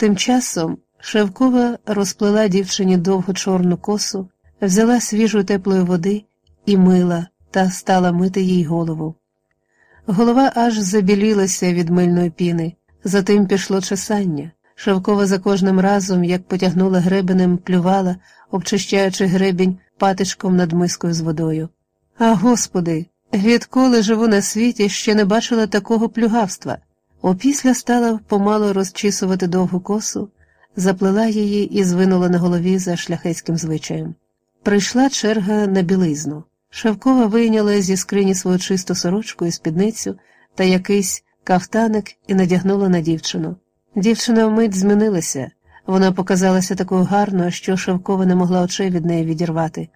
Тим часом Шевкова розплела дівчині довгу чорну косу, взяла свіжу теплої води і мила та стала мити їй голову. Голова аж забілілася від мильної піни, затим пішло чесання. Шевкова за кожним разом, як потягнула гребенем, плювала, обчищаючи гребінь патичком над мискою з водою. А господи, відколи живу на світі, ще не бачила такого плюгавства. Опісля стала помало розчісувати довгу косу, заплела її і звинула на голові за шляхетським звичаєм. Прийшла черга на білизну. Шевкова вийняла зі скрині свою чисту сорочку і спідницю та якийсь кафтаник і надягнула на дівчину. Дівчина вмить змінилася, вона показалася такою гарною, що Шевкова не могла очей від неї відірвати.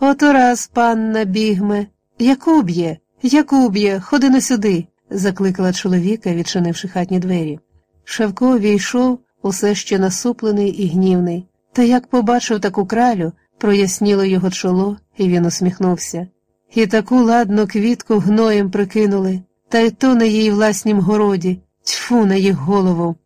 Ото раз, панна бігме, яку б'є, яку б'є, ходи на сюди, закликала чоловіка, відчинивши хатні двері. Шевко війшов, усе ще насуплений і гнівний, та як побачив таку кралю, проясніло його чоло, і він усміхнувся. І таку ладну квітку гноєм прикинули, та й то на її власнім городі, тьфу на їх голову.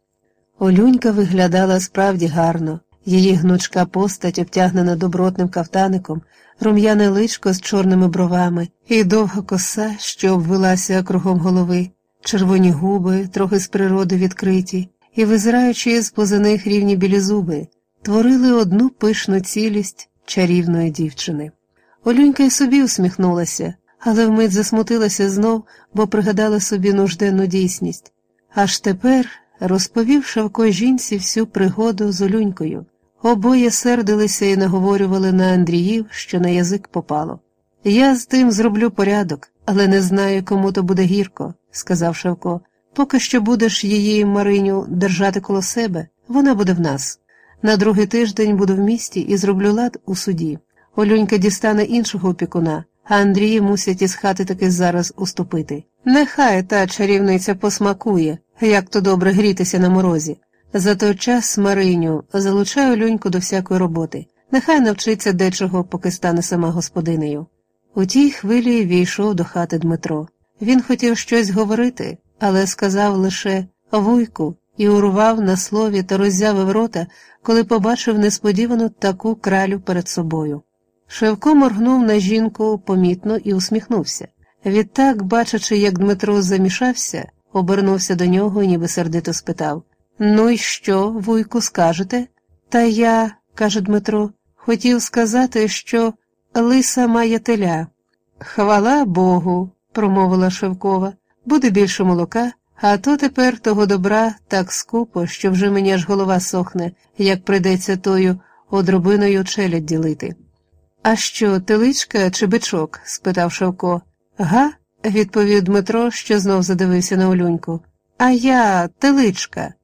Олюнька виглядала справді гарно, її гнучка постать, обтягнена добротним кафтаником, рум'яне личко з чорними бровами і довга коса, що обвилася кругом голови, червоні губи, трохи з природи відкриті, і, визираючи з поза них рівні білі зуби, творили одну пишну цілість чарівної дівчини. Олюнька й собі усміхнулася, але вмить засмутилася знов, бо пригадала собі нужденну дійсність. Аж тепер розповів Шавко жінці всю пригоду з Олюнькою. Обоє сердилися і наговорювали на Андріїв, що на язик попало. Я з тим зроблю порядок, але не знаю, кому то буде гірко, сказав Шавко. Поки що будеш її, Мариню, держати коло себе, вона буде в нас. На другий тиждень буду в місті і зроблю лад у суді. Олюнька дістане іншого опікуна, а Андрії мусять із хати таки зараз уступити. Нехай та чарівниця посмакує, як то добре грітися на морозі. За той час, Мариню, залучаю Олюньку до всякої роботи. Нехай навчиться дечого, поки стане сама господинею. У тій хвилі війшов до хати Дмитро. Він хотів щось говорити, але сказав лише вуйку і урвав на слові та роззявив рота, коли побачив несподівану таку кралю перед собою. Шевко моргнув на жінку помітно і усміхнувся. Відтак, бачачи, як Дмитро замішався, обернувся до нього і ніби сердито спитав Ну і що, вуйку, скажете? Та я, каже Дмитро, хотів сказати, що лиса має теля. Хвала Богу, промовила Шевкова, буде більше молока, а то тепер того добра так скупо, що вже мені аж голова сохне, як прийдеться тою одробиною челядь ділити. А що, теличка чи бичок? спитав Шевко. Га? відповів Дмитро, що знов задивився на Олюньку. А я теличка.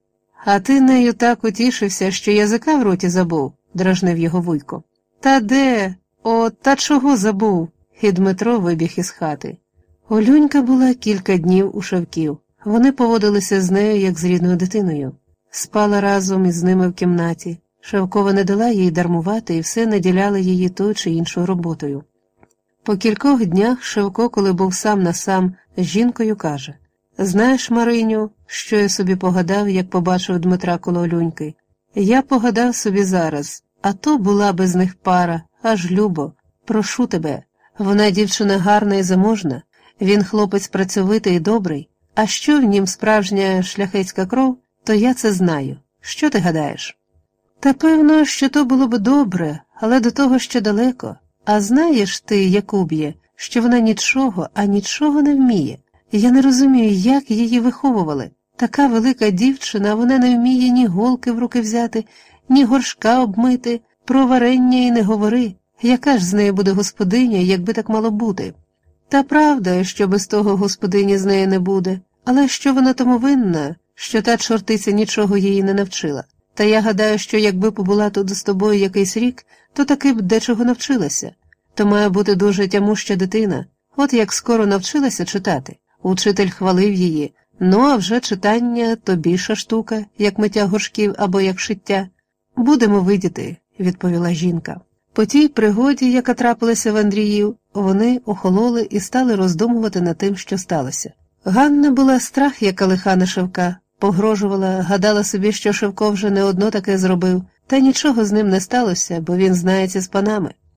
А ти нею так утішився, що язика в роті забув, дражнив його вуйко. Та де? О, та чого забув? І Дмитро вибіг із хати. Олюнька була кілька днів у шавків. Вони поводилися з нею, як з рідною дитиною, спала разом із ними в кімнаті. Шевкова не дала їй дармувати і все наділяла її тою чи іншою роботою. По кількох днях Шевко, коли був сам на сам з жінкою, каже Знаєш, Мариню, що я собі погадав, як побачив Дмитра коло Олюньки? Я погадав собі зараз, а то була без них пара, аж любо. Прошу тебе. Вона дівчина гарна і заможна, він хлопець працьовитий і добрий, а що в нім справжня шляхетська кров, то я це знаю. Що ти гадаєш? Та певно, що то було б добре, але до того ще далеко. А знаєш ти, Якуб'є, що вона нічого, а нічого не вміє. Я не розумію, як її виховували. Така велика дівчина, вона не вміє ні голки в руки взяти, ні горшка обмити, про варення і не говори. Яка ж з нею буде господиня, якби так мало бути? Та правда, що без того господині з неї не буде, але що вона тому винна, що та чортиця нічого її не навчила. Та я гадаю, що якби побула тут з тобою якийсь рік, то таки б дечого навчилася. То має бути дуже тямуща дитина, от як скоро навчилася читати. Учитель хвалив її, ну а вже читання то більша штука, як миття горшків або як шиття. Будемо видіти, відповіла жінка. По тій пригоді, яка трапилася в Андріїв, вони охололи і стали роздумувати над тим, що сталося. Ганна була страх, яка лиха на Шевка, погрожувала, гадала собі, що Шевко вже не одно таке зробив, та нічого з ним не сталося, бо він знається з панами.